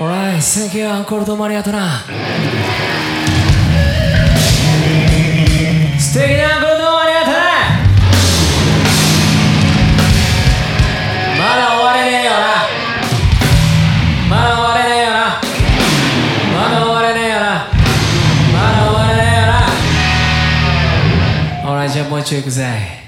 Alright, thank you アンコールどうもありがとな素敵なアンコールどうもありがとなまだ終われねえよなまだ終われねえよなまだ終われねえよなまだ終われねえよな alright じゃあもう一度行くぜ